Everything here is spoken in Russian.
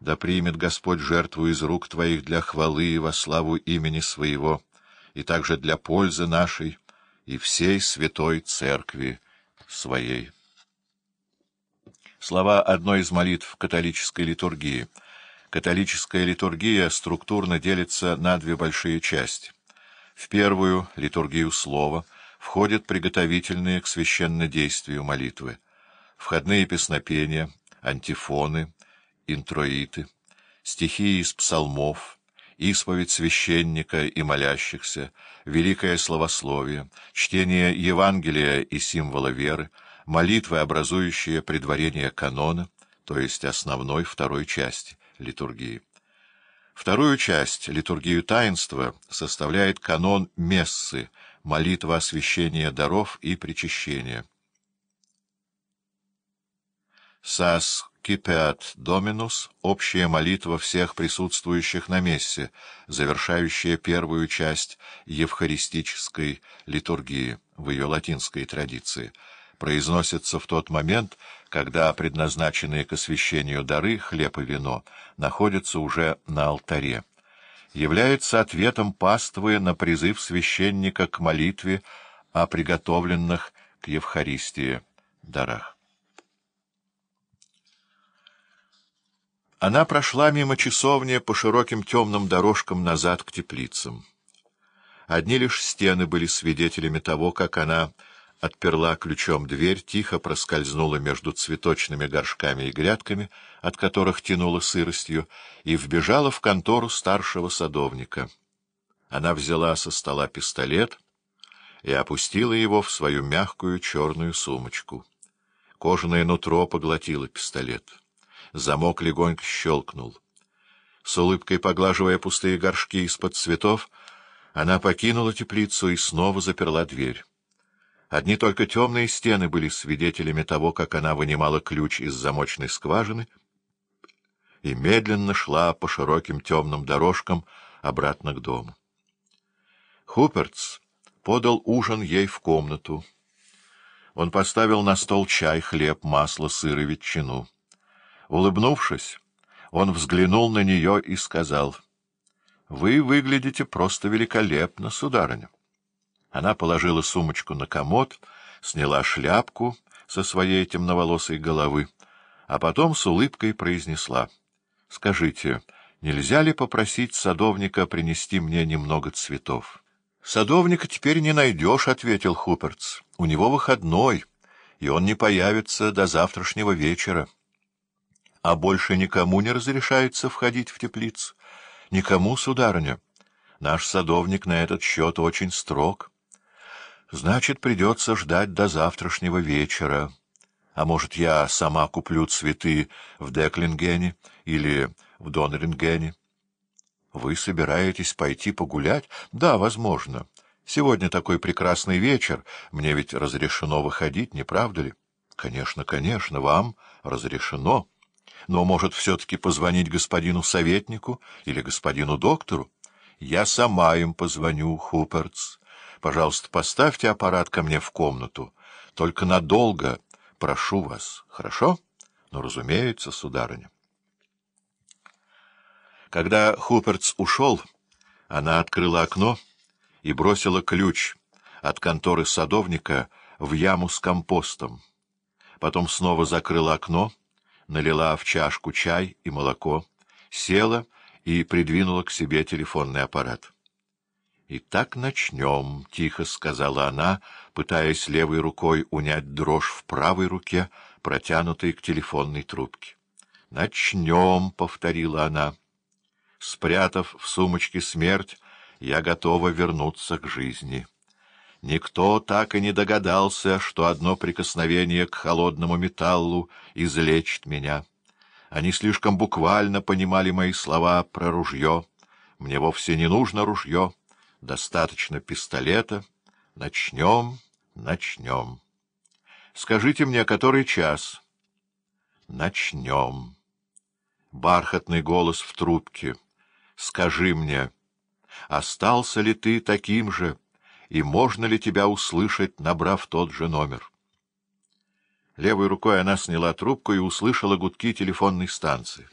Да примет Господь жертву из рук Твоих для хвалы и во славу имени Своего, и также для пользы нашей и всей святой Церкви Своей. Слова одной из молитв католической литургии. Католическая литургия структурно делится на две большие части. В первую, литургию слова, входят приготовительные к священнодействию молитвы, входные песнопения, антифоны, интроиты, стихи из псалмов, исповедь священника и молящихся, великое словословие, чтение Евангелия и символа веры, молитвы, образующие предварение канона, то есть основной второй части литургии. Вторую часть, литургию таинства, составляет канон мессы, молитва освящения даров и причащения. Сас Кипеат Доминус — общая молитва всех присутствующих на мессе, завершающая первую часть евхаристической литургии в ее латинской традиции, произносится в тот момент, когда предназначенные к освящению дары, хлеб и вино, находятся уже на алтаре. Является ответом паствы на призыв священника к молитве о приготовленных к Евхаристии дарах. Она прошла мимо часовни по широким темным дорожкам назад к теплицам. Одни лишь стены были свидетелями того, как она отперла ключом дверь, тихо проскользнула между цветочными горшками и грядками, от которых тянула сыростью, и вбежала в контору старшего садовника. Она взяла со стола пистолет и опустила его в свою мягкую черную сумочку. Кожаное нутро поглотило пистолет. Замок легонько щелкнул. С улыбкой поглаживая пустые горшки из-под цветов, она покинула теплицу и снова заперла дверь. Одни только темные стены были свидетелями того, как она вынимала ключ из замочной скважины и медленно шла по широким темным дорожкам обратно к дому. Хупертс подал ужин ей в комнату. Он поставил на стол чай, хлеб, масло, сыр и ветчину. Улыбнувшись, он взглянул на нее и сказал, — Вы выглядите просто великолепно, сударыня. Она положила сумочку на комод, сняла шляпку со своей темноволосой головы, а потом с улыбкой произнесла, — Скажите, нельзя ли попросить садовника принести мне немного цветов? — Садовника теперь не найдешь, — ответил Хупертс. — У него выходной, и он не появится до завтрашнего вечера. — а больше никому не разрешается входить в теплицу. Никому, сударыня. Наш садовник на этот счет очень строг. Значит, придется ждать до завтрашнего вечера. А может, я сама куплю цветы в Деклингене или в Донрингене? Вы собираетесь пойти погулять? Да, возможно. Сегодня такой прекрасный вечер. Мне ведь разрешено выходить, не правда ли? Конечно, конечно, вам разрешено. Но, может, все-таки позвонить господину советнику или господину доктору? Я сама им позвоню, Хупертс. Пожалуйста, поставьте аппарат ко мне в комнату. Только надолго, прошу вас, хорошо? Ну, разумеется, сударыня. Когда Хупертс ушел, она открыла окно и бросила ключ от конторы садовника в яму с компостом. Потом снова закрыла окно налила в чашку чай и молоко, села и придвинула к себе телефонный аппарат. — Итак, начнем, — тихо сказала она, пытаясь левой рукой унять дрожь в правой руке, протянутой к телефонной трубке. — Начнем, — повторила она. Спрятав в сумочке смерть, я готова вернуться к жизни. Никто так и не догадался, что одно прикосновение к холодному металлу излечит меня. Они слишком буквально понимали мои слова про ружье. Мне вовсе не нужно ружье, достаточно пистолета. Начнем, начнем. Скажите мне, который час? Начнем. Бархатный голос в трубке. Скажи мне, остался ли ты таким же, и можно ли тебя услышать, набрав тот же номер. Левой рукой она сняла трубку и услышала гудки телефонной станции.